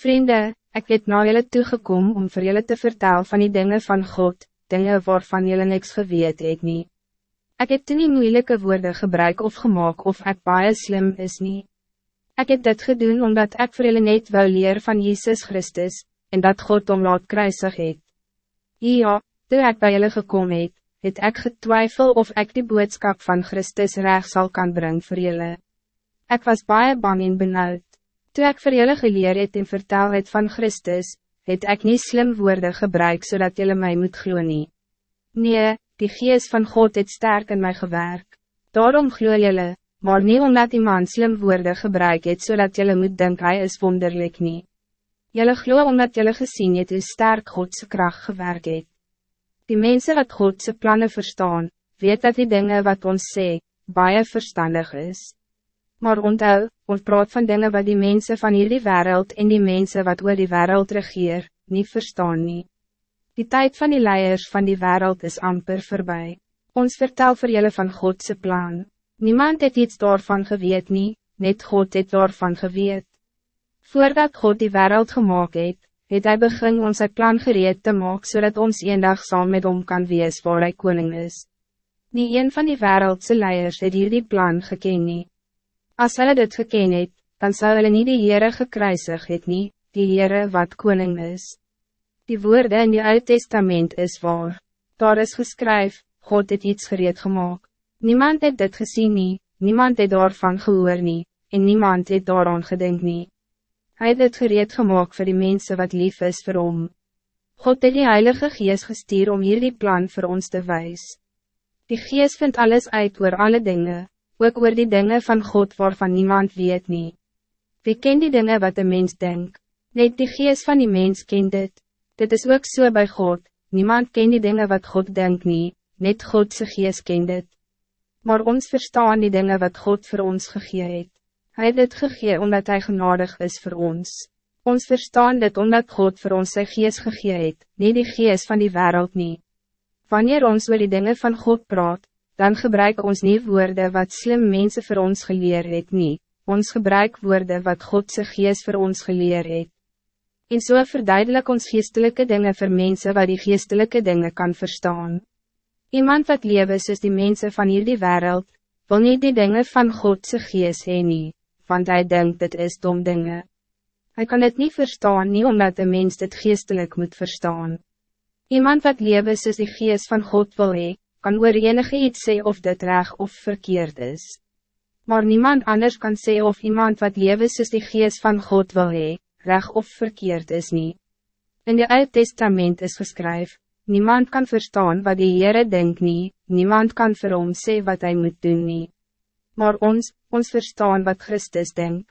Vrienden, ik het na jullie toegekom om voor jullie te vertellen van die dingen van God, dingen waarvan jullie niks geweet het nie. Ik heb toen nie moeilijke woorden gebruik of gemaakt of ik baie slim is nie. Ik heb dit gedaan omdat ik voor jullie net wil leer van Jezus Christus, en dat God om laat kruisig het. Ja, toen ik bij jullie gekomen het, het ek getwijfel of ik die boodschap van Christus recht zal kan brengen voor jullie. Ik was baie bang en benauwd. Toen ik voor jullie geleerd het en vertel het van Christus, het ik niet slim woorden gebruik zodat jullie mij moet glo nie. Nee, die geest van God het sterk in mij gewerkt. Daarom glo jullie, maar niet omdat iemand slim woorden gebruik het zodat jullie moet denken hij is wonderlijk niet. Jullie glo omdat jullie gezien het hoe sterk Godse kracht gewerkt het. Die mensen wat Godse plannen verstaan, weet dat die dingen wat ons sê, baie verstandig is. Maar onthou, ons praat van dingen wat die mensen van hierdie wereld en die mensen wat oor die wereld regeer, niet verstaan nie. Die tijd van die leiers van die wereld is amper voorbij. Ons vertel voor jullie van Godse plan. Niemand het iets daarvan geweet nie, net God het daarvan geweet. Voordat God die wereld gemaakt het, het hy begin ons sy plan gereed te maken zodat ons een dag saam met hom kan wees waar hy koning is. Nie een van die wereldse leiers het hier die plan geken nie. As hulle dit geken het, dan zou hulle nie die Heere gekruisig het nie, die Heere wat koning is. Die woorden in die Oud Testament is waar. Daar is geskryf, God het iets gereed gemaakt. Niemand het dit gezien nie, niemand het daarvan gehoor nie, en niemand het daaraan gedink nie. Hij het het gereed gemaakt voor die mensen wat lief is voor hom. God het die Heilige Geest gestuur om hier die plan voor ons te wijs. Die Geest vindt alles uit oor alle dingen, ook oor die dingen van God waarvan niemand weet niet. Wie kent die dingen wat de mens denkt? Net die Geest van die mens kent het. Dit is ook so bij God, niemand kent die dingen wat God denkt niet, net Godse Geest kent het. Maar ons verstaan die dingen wat God voor ons gegeven het. Hij het dit gegee omdat hij genadig is voor ons. Ons verstaan dit omdat God voor ons sy geest gegee het, nie die geest van die wereld niet. Wanneer ons oor die dingen van God praat, dan gebruik ons niet woorden wat slim mensen voor ons geleer het nie, ons gebruik woorden wat Godse geest voor ons geleer het. En so verduidelik ons geestelijke dingen voor mensen wat die geestelijke dingen kan verstaan. Iemand wat lewe is die mensen van hierdie wereld, wil niet die dingen van Godse geest heen nie want hij denkt het is dom dingen. Hij kan het niet verstaan, niet omdat de mens het geestelijk moet verstaan. Iemand wat lewe soos die geest van God wil hee, kan oor enige iets sê of dit reg of verkeerd is. Maar niemand anders kan sê of iemand wat lewe soos die geest van God wil hee, reg of verkeerd is niet. In de Oud Testament is geskryf, niemand kan verstaan wat die Heere denkt niet, niemand kan vir hom sê wat hij moet doen niet maar ons, ons verstaan wat Christus denkt.